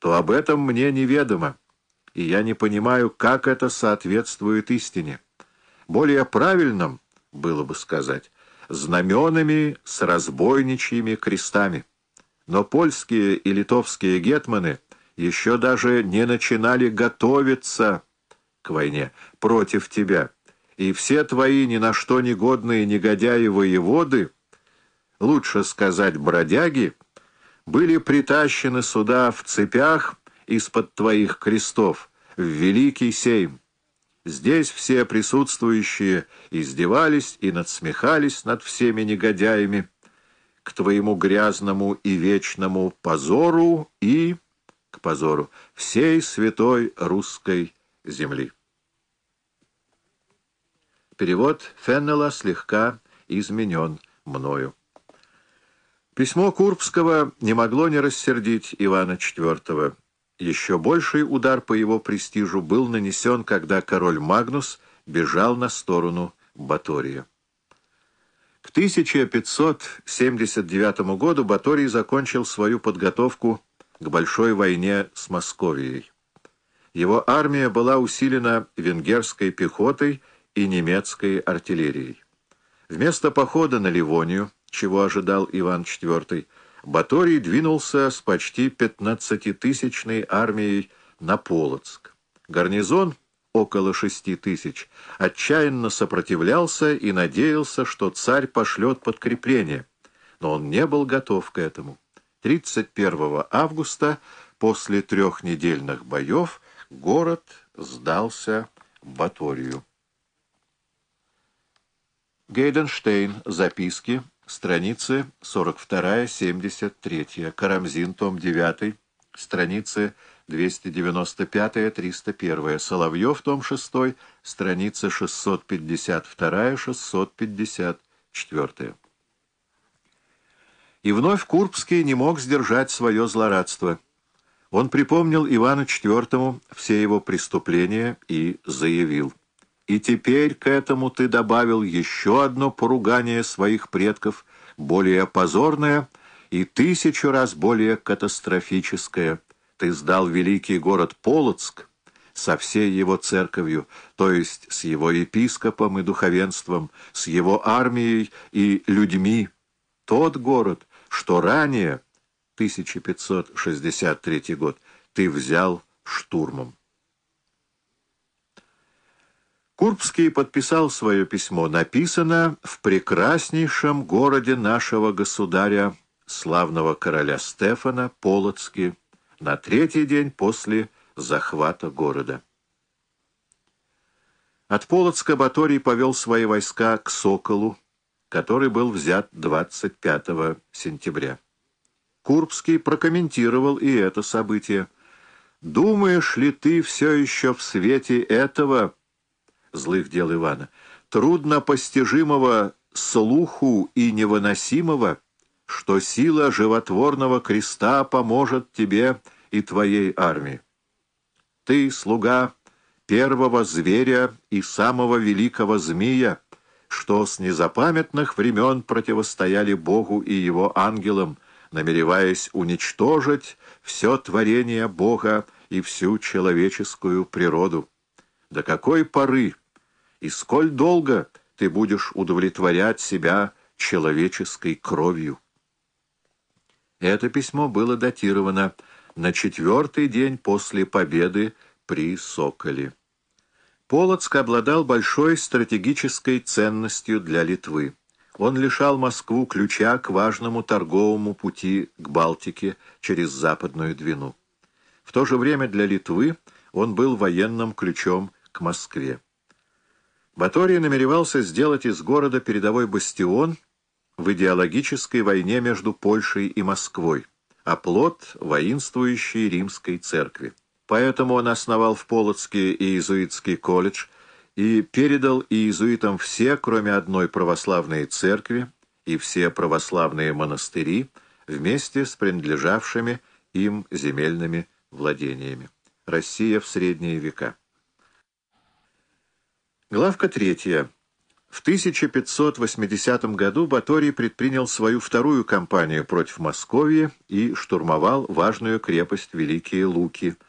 то об этом мне неведомо, и я не понимаю, как это соответствует истине. Более правильным было бы сказать знаменами с разбойничьими крестами. Но польские и литовские гетманы еще даже не начинали готовиться к войне против тебя, и все твои ни на что негодные негодяи-воеводы, лучше сказать бродяги, были притащены сюда в цепях из-под твоих крестов в великий сейм. Здесь все присутствующие издевались и надсмехались над всеми негодяями к твоему грязному и вечному позору и к позору всей святой русской земли. Перевод Феннела слегка изменен мною. Письмо Курбского не могло не рассердить Ивана IV. Еще больший удар по его престижу был нанесен, когда король Магнус бежал на сторону Батория. К 1579 году Баторий закончил свою подготовку к большой войне с Московией. Его армия была усилена венгерской пехотой и немецкой артиллерией. Вместо похода на Ливонию, чего ожидал Иван IV, Баторий двинулся с почти 15-тысячной армией на Полоцк. Гарнизон, около шести тысяч, отчаянно сопротивлялся и надеялся, что царь пошлет подкрепление, но он не был готов к этому. 31 августа, после трехнедельных боев, город сдался Баторию. Гейденштейн. Записки. Страницы 42-73. Карамзин. Том 9. Страницы 295-301. Соловьев. Том 6. Страницы 652-654. И вновь Курбский не мог сдержать свое злорадство. Он припомнил Ивану IV все его преступления и заявил. «И теперь к этому ты добавил еще одно поругание своих предков, более позорное и тысячу раз более катастрофическое. Ты сдал великий город Полоцк со всей его церковью, то есть с его епископом и духовенством, с его армией и людьми. Тот город, что ранее, 1563 год, ты взял штурмом. Курбский подписал свое письмо. Написано в прекраснейшем городе нашего государя, славного короля Стефана, Полоцке, на третий день после захвата города. От Полоцка Баторий повел свои войска к Соколу, который был взят 25 сентября. Курбский прокомментировал и это событие. «Думаешь ли ты все еще в свете этого, злых дел Ивана, трудно постижимого слуху и невыносимого, что сила животворного креста поможет тебе и твоей армии? Ты, слуга первого зверя и самого великого змея, что с незапамятных времен противостояли Богу и его ангелам, намереваясь уничтожить все творение Бога и всю человеческую природу. До какой поры и сколь долго ты будешь удовлетворять себя человеческой кровью? Это письмо было датировано на четвертый день после победы при Соколе. Полоцк обладал большой стратегической ценностью для Литвы. Он лишал Москву ключа к важному торговому пути к Балтике через Западную Двину. В то же время для Литвы он был военным ключом Москве. Баторий намеревался сделать из города передовой бастион в идеологической войне между Польшей и Москвой, а плод воинствующей римской церкви. Поэтому он основал в Полоцке иезуитский колледж и передал иезуитам все, кроме одной православной церкви, и все православные монастыри вместе с принадлежавшими им земельными владениями. Россия в средние века. Главка третья. В 1580 году Баторий предпринял свою вторую кампанию против Московии и штурмовал важную крепость Великие Луки –